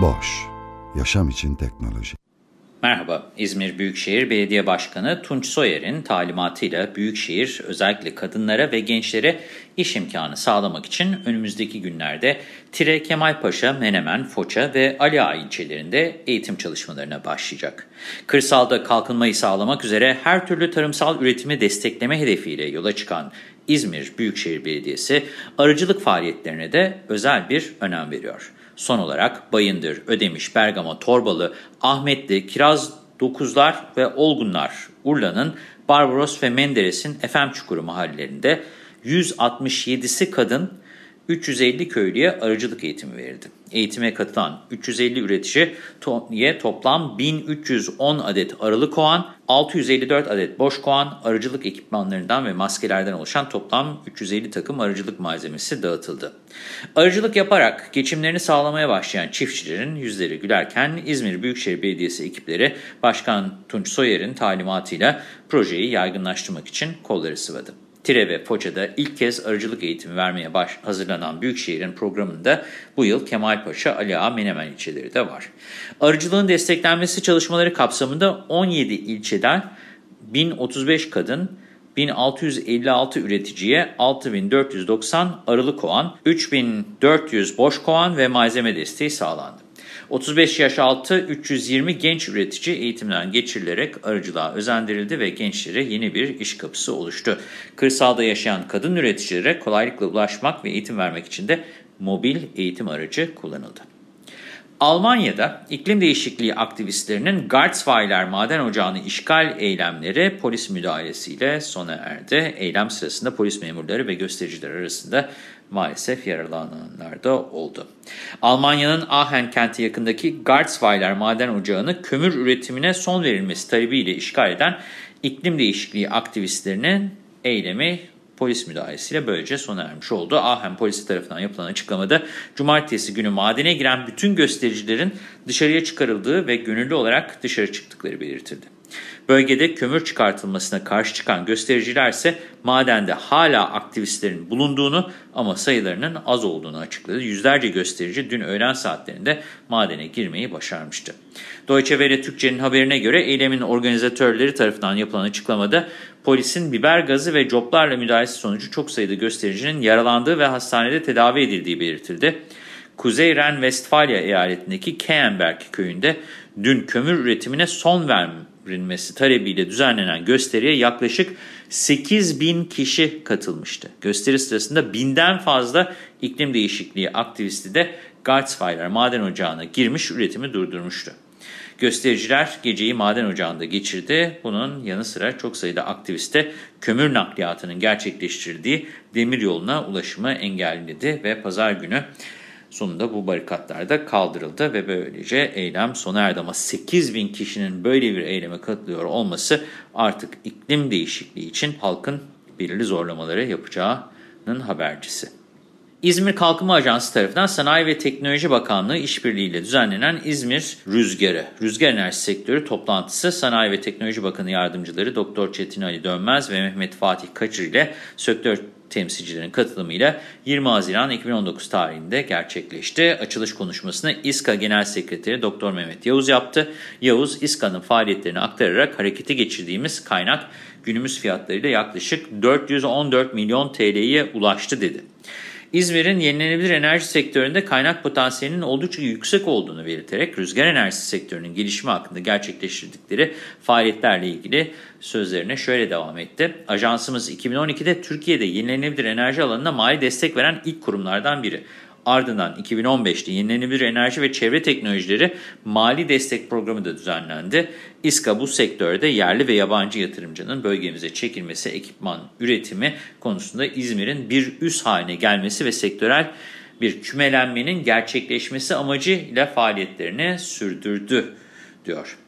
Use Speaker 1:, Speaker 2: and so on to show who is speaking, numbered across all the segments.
Speaker 1: Boş, yaşam için teknoloji.
Speaker 2: Merhaba, İzmir Büyükşehir Belediye Başkanı Tunç Soyer'in talimatıyla Büyükşehir özellikle kadınlara ve gençlere iş imkanı sağlamak için önümüzdeki günlerde Tire Kemalpaşa, Menemen, Foça ve Ali Ağa ilçelerinde eğitim çalışmalarına başlayacak. Kırsalda kalkınmayı sağlamak üzere her türlü tarımsal üretimi destekleme hedefiyle yola çıkan İzmir Büyükşehir Belediyesi arıcılık faaliyetlerine de özel bir önem veriyor. Son olarak Bayındır, Ödemiş, Bergama, Torbalı, Ahmetli, Kiraz, Dokuzlar ve Olgunlar, Urla'nın Barbaros ve Menderes'in Efemçukuru mahallelerinde 167'si kadın, 350 köylüye arıcılık eğitimi verildi. Eğitime katılan 350 üreticiye toplam 1310 adet arılı koğan, 654 adet boş koğan, arıcılık ekipmanlarından ve maskelerden oluşan toplam 350 takım arıcılık malzemesi dağıtıldı. Arıcılık yaparak geçimlerini sağlamaya başlayan çiftçilerin yüzleri gülerken İzmir Büyükşehir Belediyesi ekipleri Başkan Tunç Soyer'in talimatıyla projeyi yaygınlaştırmak için kolları sıvadı. Tire ve Foça'da ilk kez arıcılık eğitimi vermeye baş, hazırlanan Büyükşehir'in programında bu yıl Kemalpaşa, Ali Ağa, Menemen ilçeleri de var. Arıcılığın desteklenmesi çalışmaları kapsamında 17 ilçeden 1035 kadın, 1656 üreticiye 6490 arılı koğan, 3400 boş koğan ve malzeme desteği sağlandı. 35 yaş altı 320 genç üretici eğitimden geçirilerek arıcılığa özendirildi ve gençlere yeni bir iş kapısı oluştu. Kırsalda yaşayan kadın üreticilere kolaylıkla ulaşmak ve eğitim vermek için de mobil eğitim aracı kullanıldı. Almanya'da iklim değişikliği aktivistlerinin Garzweiler maden ocağını işgal eylemleri polis müdahalesiyle sona erdi. Eylem sırasında polis memurları ve göstericiler arasında maalesef yaralananlar da oldu. Almanya'nın Aachen kenti yakındaki Garzweiler maden ocağını kömür üretimine son verilmesi talebiyle işgal eden iklim değişikliği aktivistlerinin eylemi polis müdahalesiyle böylece sona ermiş oldu. Aachen polisi tarafından yapılan açıklamada cumartesi günü madene giren bütün göstericilerin dışarıya çıkarıldığı ve gönüllü olarak dışarı çıktıkları belirtildi. Bölgede kömür çıkartılmasına karşı çıkan göstericiler ise madende hala aktivistlerin bulunduğunu ama sayılarının az olduğunu açıkladı. Yüzlerce gösterici dün öğlen saatlerinde madene girmeyi başarmıştı. Deutsche Welle Türkçe'nin haberine göre eylemin organizatörleri tarafından yapılan açıklamada polisin biber gazı ve coplarla müdahalesi sonucu çok sayıda göstericinin yaralandığı ve hastanede tedavi edildiği belirtildi. Kuzey Ren-Vestfalya eyaletindeki Keenberg köyünde dün kömür üretimine son verilmesi talebiyle düzenlenen gösteriye yaklaşık 8 bin kişi katılmıştı. Gösteri sırasında binden fazla iklim değişikliği aktivisti de Garzweiler maden ocağına girmiş üretimi durdurmuştu. Göstericiler geceyi maden ocağında geçirdi. Bunun yanı sıra çok sayıda aktiviste kömür nakliyatının gerçekleştirdiği demir yoluna ulaşımı engelledi ve pazar günü sonunda bu barikatlar da kaldırıldı ve böylece eylem sona erdi. Ama 8 bin kişinin böyle bir eyleme katılıyor olması artık iklim değişikliği için halkın belirli zorlamaları yapacağının habercisi. İzmir Kalkınma Ajansı tarafından Sanayi ve Teknoloji Bakanlığı işbirliğiyle düzenlenen İzmir Rüzgarı, rüzgar enerji sektörü toplantısı Sanayi ve Teknoloji Bakanı Yardımcıları Doktor Çetin Ali Dönmez ve Mehmet Fatih Kaçır ile sektör temsilcilerin katılımıyla 20 Haziran 2019 tarihinde gerçekleşti. Açılış konuşmasını İSKA Genel Sekreteri Doktor Mehmet Yavuz yaptı. Yavuz, İSKA'nın faaliyetlerini aktararak harekete geçirdiğimiz kaynak günümüz fiyatlarıyla yaklaşık 414 milyon TL'ye ulaştı dedi. İzmir'in yenilenebilir enerji sektöründe kaynak potansiyelinin oldukça yüksek olduğunu belirterek rüzgar enerjisi sektörünün gelişimi hakkında gerçekleştirdikleri faaliyetlerle ilgili sözlerine şöyle devam etti. Ajansımız 2012'de Türkiye'de yenilenebilir enerji alanına mali destek veren ilk kurumlardan biri. Ardından 2015'te yenilenebilir enerji ve çevre teknolojileri mali destek programı da düzenlendi. İSKA bu sektörde yerli ve yabancı yatırımcının bölgemize çekilmesi, ekipman üretimi konusunda İzmir'in bir üs haline gelmesi ve sektörel bir kümelenmenin gerçekleşmesi amacıyla faaliyetlerini sürdürdü, diyor.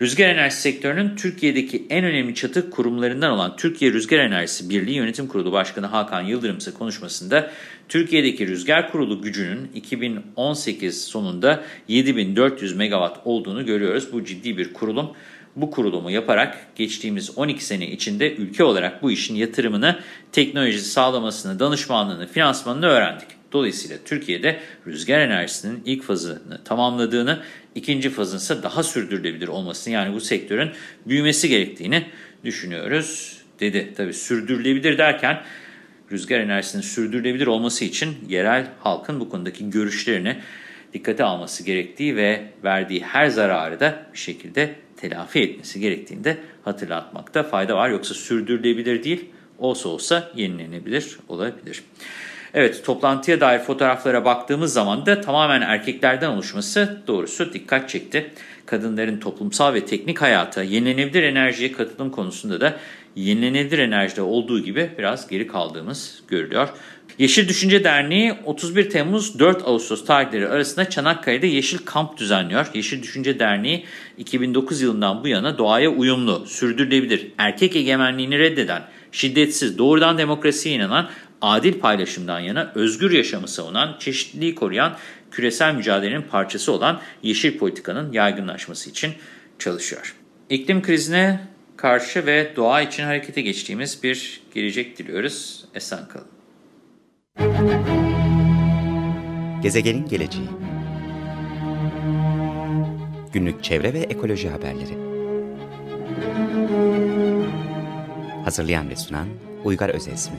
Speaker 2: Rüzgar enerjisi sektörünün Türkiye'deki en önemli çatı kurumlarından olan Türkiye Rüzgar Enerjisi Birliği Yönetim Kurulu Başkanı Hakan Yıldırım ise konuşmasında Türkiye'deki rüzgar kurulu gücünün 2018 sonunda 7400 megawatt olduğunu görüyoruz. Bu ciddi bir kurulum. Bu kurulumu yaparak geçtiğimiz 12 sene içinde ülke olarak bu işin yatırımını, teknolojisi sağlamasını, danışmanlığını, finansmanını öğrendik. Dolayısıyla Türkiye'de rüzgar enerjisinin ilk fazını tamamladığını, ikinci fazın ise daha sürdürülebilir olmasını yani bu sektörün büyümesi gerektiğini düşünüyoruz dedi. Tabii sürdürülebilir derken rüzgar enerjisinin sürdürülebilir olması için yerel halkın bu konudaki görüşlerini dikkate alması gerektiği ve verdiği her zararı da bir şekilde telafi etmesi gerektiğini de hatırlatmakta fayda var. Yoksa sürdürülebilir değil, olsa olsa yenilenebilir olabilir. Evet toplantıya dair fotoğraflara baktığımız zaman da tamamen erkeklerden oluşması doğrusu dikkat çekti. Kadınların toplumsal ve teknik hayata yenilenebilir enerjiye katılım konusunda da yenilenebilir enerjide olduğu gibi biraz geri kaldığımız görülüyor. Yeşil Düşünce Derneği 31 Temmuz 4 Ağustos tarihleri arasında Çanakkale'de Yeşil Kamp düzenliyor. Yeşil Düşünce Derneği 2009 yılından bu yana doğaya uyumlu, sürdürülebilir, erkek egemenliğini reddeden, şiddetsiz, doğrudan demokrasiye inanan adil paylaşımdan yana özgür yaşamı savunan, çeşitliliği koruyan, küresel mücadelenin parçası olan yeşil politikanın yaygınlaşması için çalışıyor. İklim krizine karşı ve doğa için harekete geçtiğimiz bir gelecek diliyoruz. Esen kalın.
Speaker 3: Gezegenin geleceği Günlük çevre ve ekoloji haberleri Hazırlayan ve sunan Uygar Özesmi